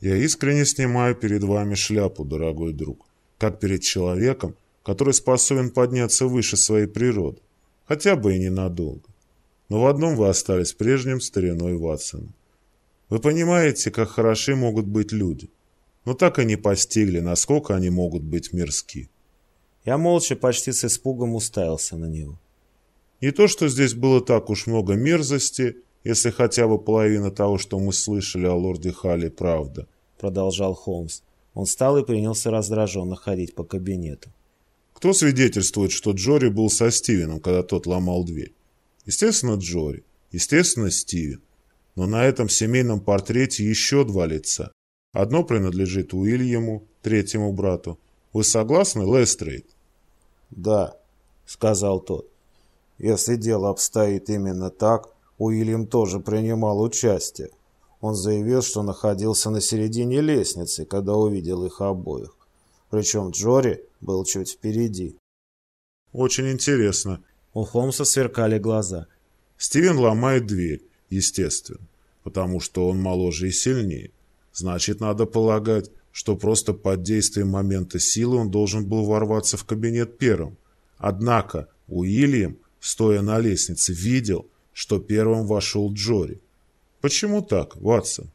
Я искренне снимаю перед вами шляпу, дорогой друг, как перед человеком, который способен подняться выше своей природы, хотя бы и ненадолго. Но в одном вы остались прежним стариной Ватсона. Вы понимаете, как хороши могут быть люди, но так и не постигли, насколько они могут быть мирски. Я молча, почти с испугом уставился на него. Не то, что здесь было так уж много мерзости, если хотя бы половина того, что мы слышали о лорде Халли, правда, продолжал Холмс. Он встал и принялся раздраженно ходить по кабинету. Кто свидетельствует, что Джори был со Стивеном, когда тот ломал дверь? Естественно, Джори. Естественно, Стивен. Но на этом семейном портрете еще два лица. Одно принадлежит Уильяму, третьему брату. Вы согласны, Лестрейд? Да, сказал тот. Если дело обстоит именно так, Уильям тоже принимал участие. Он заявил, что находился на середине лестницы, когда увидел их обоих. Причем Джори был чуть впереди. Очень интересно. У Холмса сверкали глаза. Стивен ломает дверь, естественно, потому что он моложе и сильнее. Значит, надо полагать, что просто под действием момента силы он должен был ворваться в кабинет первым. Однако Уильям стоя на лестнице, видел, что первым вошел Джори. Почему так, Ватсон?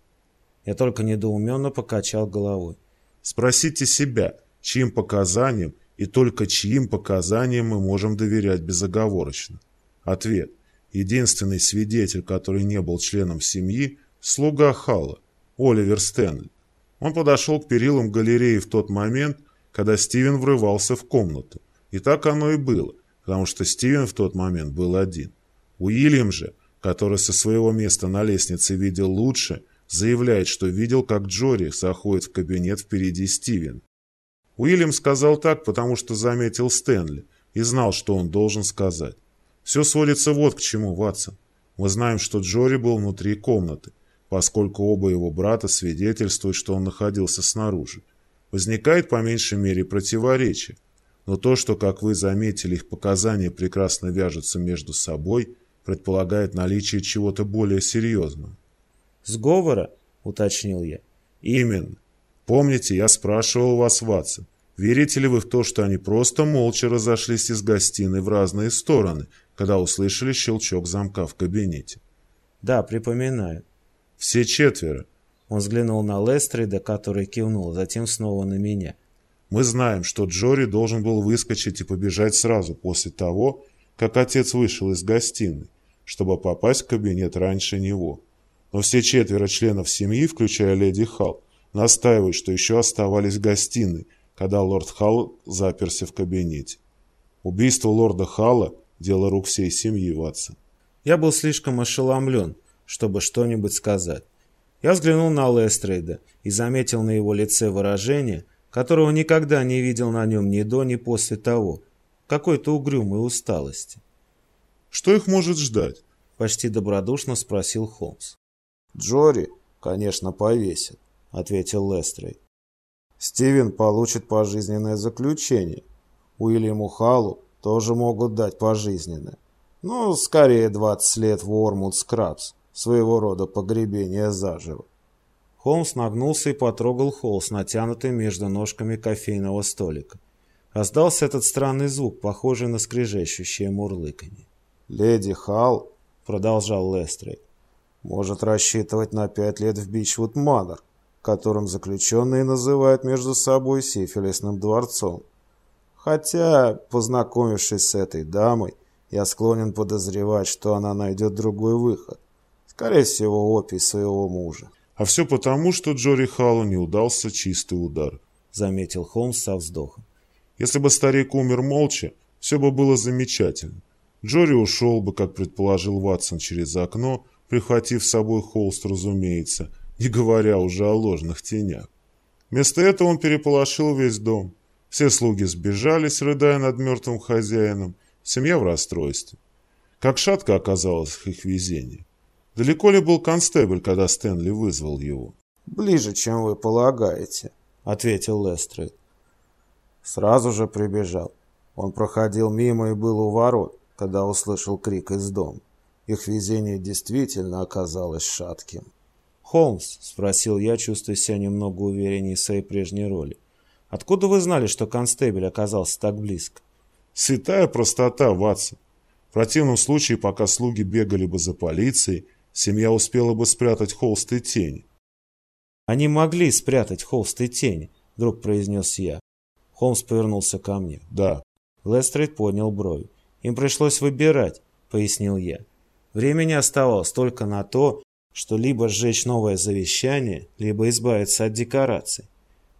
Я только недоуменно покачал головой. Спросите себя, чьим показаниям и только чьим показаниям мы можем доверять безоговорочно. Ответ. Единственный свидетель, который не был членом семьи, слуга Халла, Оливер Стэнли. Он подошел к перилам галереи в тот момент, когда Стивен врывался в комнату. И так оно и было потому что Стивен в тот момент был один. Уильям же, который со своего места на лестнице видел лучше, заявляет, что видел, как Джори заходит в кабинет впереди Стивен. Уильям сказал так, потому что заметил Стэнли и знал, что он должен сказать. Все сводится вот к чему, Ватсон. Мы знаем, что Джори был внутри комнаты, поскольку оба его брата свидетельствуют, что он находился снаружи. Возникает по меньшей мере противоречие. Но то, что, как вы заметили, их показания прекрасно вяжутся между собой, предполагает наличие чего-то более серьезного. «Сговора?» — уточнил я. «Именно. Помните, я спрашивал вас, Ватсон, верите ли вы в то, что они просто молча разошлись из гостиной в разные стороны, когда услышали щелчок замка в кабинете?» «Да, припоминаю». «Все четверо?» Он взглянул на Лестрида, который кивнул, затем снова на меня. Мы знаем, что Джори должен был выскочить и побежать сразу после того, как отец вышел из гостиной, чтобы попасть в кабинет раньше него. Но все четверо членов семьи, включая леди Халл, настаивают, что еще оставались в гостиной, когда лорд Халл заперся в кабинете. Убийство лорда Халла – дело рук всей семьи Ватсон. Я был слишком ошеломлен, чтобы что-нибудь сказать. Я взглянул на Лестрейда и заметил на его лице выражение – которого никогда не видел на нем ни до, ни после того, какой-то угрюмой усталости. «Что их может ждать?» – почти добродушно спросил Холмс. «Джори, конечно, повесит», – ответил Лестрей. «Стивен получит пожизненное заключение. Уильяму Халлу тоже могут дать пожизненное. Ну, скорее 20 лет в Уормут Скрабс, своего рода погребение заживо. Холмс нагнулся и потрогал холл с натянутым между ножками кофейного столика. Раздался этот странный звук, похожий на скрежещущее мурлыканье. «Леди Халл», — продолжал Лестрей, — «может рассчитывать на пять лет в Бичвуд Манор, которым заключенные называют между собой сифилисным дворцом. Хотя, познакомившись с этой дамой, я склонен подозревать, что она найдет другой выход. Скорее всего, опий своего мужа. А все потому, что Джори Халлу не удался чистый удар, заметил Холмс со вздохом. Если бы старик умер молча, все бы было замечательно. Джори ушел бы, как предположил Ватсон, через окно, прихватив с собой холст, разумеется, не говоря уже о ложных тенях. Вместо этого он переполошил весь дом. Все слуги сбежались, рыдая над мертвым хозяином, семья в расстройстве. Как шатко оказалось их везение. Далеко ли был констебль, когда Стэнли вызвал его? «Ближе, чем вы полагаете», — ответил Лестрейд. Сразу же прибежал. Он проходил мимо и был у ворот, когда услышал крик из дома. Их везение действительно оказалось шатким. «Холмс», — спросил я, чувствуя себя немного увереннее в своей прежней роли, — «откуда вы знали, что констебель оказался так близко?» «Святая простота, Ватсон. В противном случае, пока слуги бегали бы за полицией, семья успела бы спрятать холст и тень». «Они могли спрятать холст и тень», — вдруг произнес я. Холмс повернулся ко мне. «Да». Лестрейд поднял брови. «Им пришлось выбирать», — пояснил я. Времени оставалось только на то, что либо сжечь новое завещание, либо избавиться от декораций.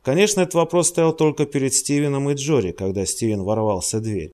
Конечно, этот вопрос стоял только перед Стивеном и Джори, когда Стивен ворвался в дверь.